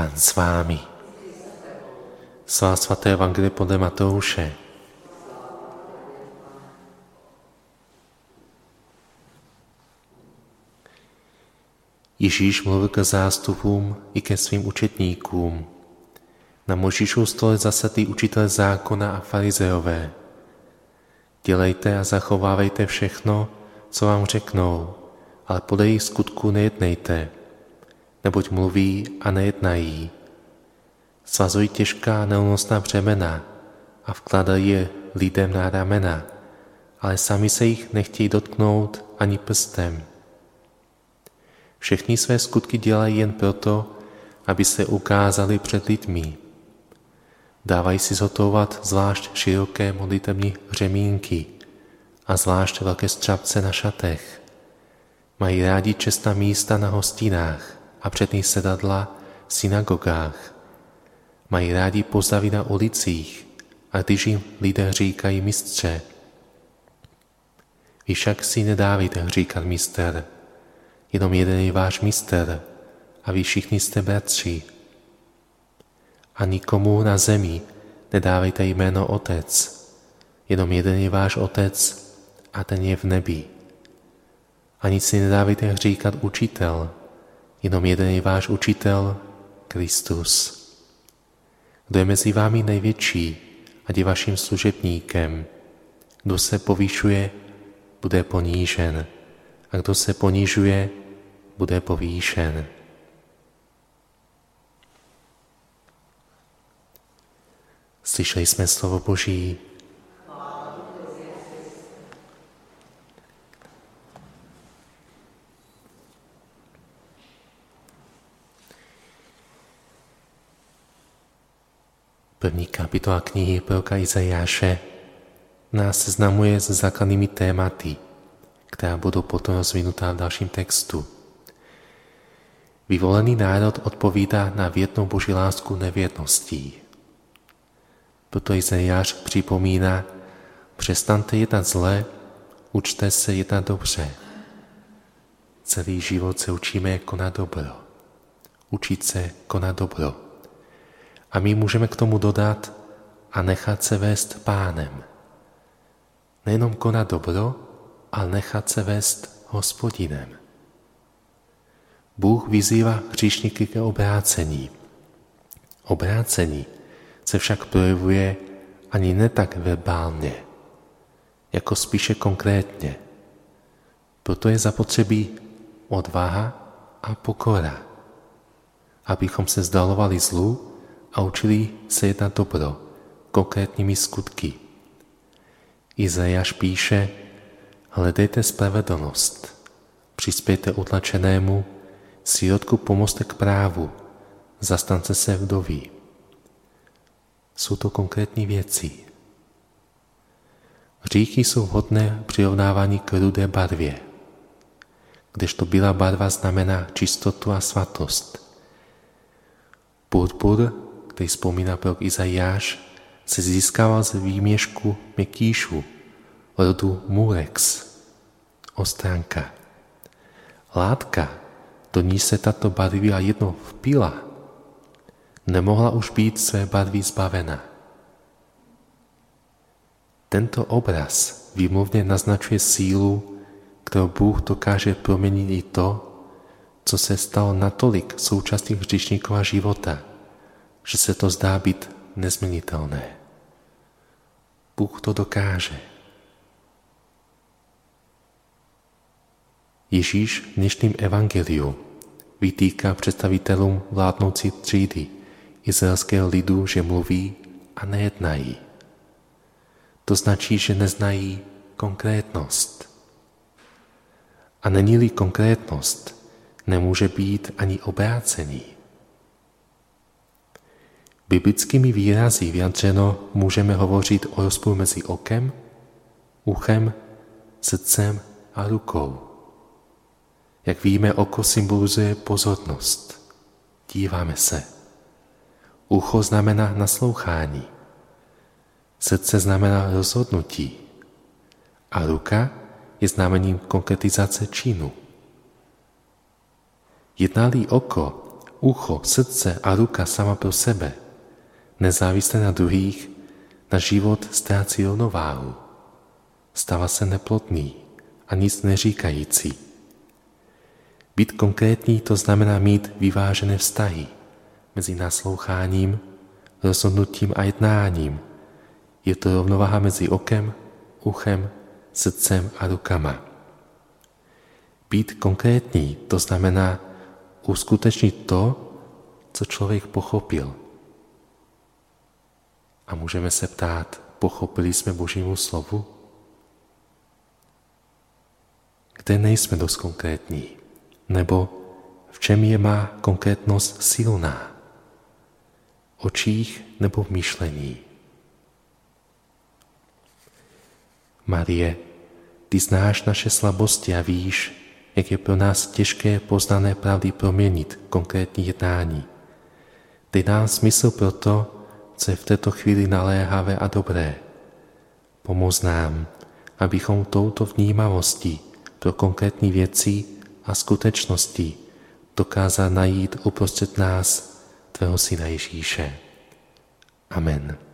Pán s vámi. Svá svaté evangelie podle Matouše. Ježíš mluvil ke zástupům i ke svým učetníkům. Na Možíšův stole zasadlí učitel zákona a farizeové. Dělejte a zachovávejte všechno, co vám řeknou, ale podle jejich skutku nejednejte, neboť mluví a nejednají. Svazují těžká neúnosná břemena a vkladají je lidem na ramena, ale sami se jich nechtějí dotknout ani prstem. Všechny své skutky dělají jen proto, aby se ukázali před lidmi. Dávají si zhotovat zvlášť široké modlitební řemínky a zvlášť velké střapce na šatech. Mají rádi čestná místa na hostinách a přední sedadla v synagogách. Mají rádi pozavy na ulicích a když jim lidé říkají mistře, vy však si nedávejte říkat mister, jenom jeden je váš mister a vy všichni jste bratři. A nikomu na zemi nedávejte jméno Otec, jenom jeden je váš Otec a ten je v nebi. Ani si nedávejte říkat učitel, jenom jeden je váš učitel, Kristus. Kdo je mezi vámi největší, ať je vaším služebníkem. Kdo se povýšuje, bude ponížen. A kdo se ponížuje, bude povýšen. Slyšeli jsme slovo Boží. První kapitola knihy proroka Izajáše nás seznamuje s základnými tématy, která budou potom rozvinutá v dalším textu. Vyvolený národ odpovídá na větnou boží lásku nevěrností. Proto Izajáš připomíná, přestante jednat zle, učte se jednat dobře. Celý život se učíme konat dobro. Učit se konat dobro. A my můžeme k tomu dodat a nechat se vést pánem. Nejenom konat dobro, ale nechat se vést hospodinem. Bůh vyzývá hříšníky ke obrácení. Obrácení se však projevuje ani ne tak verbálně, jako spíše konkrétně. Proto je zapotřebí odvaha a pokora, abychom se zdalovali zlu a učili se jednat dobro konkrétními skutky. Izajáš píše, hledejte spravedlnost, přispějte utlačenému, sirotku pomozte k právu, zastance se vdoví. Jsou to konkrétní věci. Hříchy jsou hodné přirovnávání k rudé barvě, kdežto bílá barva znamená čistotu a svatost. Purpur který vzpomíná prorok Izajáš, se získával z výměšku mekýšu rodu murex, ostránka. Látka, do níž se tato barvila jedno vpila, nemohla už být své barvy zbavena. Tento obraz výmluvně naznačuje sílu, kterou Bůh dokáže proměnit i to, co se stalo natolik součástí hřišníkova života – že se to zdá být nezměnitelné. Bůh to dokáže. Ježíš v dnešním evangeliu vytýká představitelům vládnoucí třídy izraelského lidu, že mluví a nejednají. To značí, že neznají konkrétnost. A není-li konkrétnost, nemůže být ani obrácení. Biblickými výrazy vyjadřeno můžeme hovořit o rozporu mezi okem, uchem, srdcem a rukou. Jak víme, oko symbolizuje pozornost. Díváme se. Ucho znamená naslouchání. Srdce znamená rozhodnutí. A ruka je znamením konkretizace činu. Jedná-li oko ucho, srdce a ruka sama pro sebe, nezávisle na druhých, na život ztrácí rovnováhu. Stává se neplodný a nic neříkající. Být konkrétní to znamená mít vyvážené vztahy mezi nasloucháním, rozhodnutím a jednáním. Je to rovnováha mezi okem, uchem, srdcem a rukama. Být konkrétní to znamená uskutečnit to, co člověk pochopil. A můžeme se ptát, pochopili jsme Božímu slovu? Kde nejsme dost konkrétní? Nebo v čem je má konkrétnost silná? Očích nebo v myšlení? Marie, ty znáš naše slabosti a víš, jak je pro nás těžké poznané pravdy proměnit konkrétní jednání. Dej nám smysl pro to, je v této chvíli naléhavé a dobré. Pomoz nám, abychom touto vnímavostí pro konkrétní věci a skutečnosti dokázali najít uprostřed nás Tvého Syna Ježíše. Amen.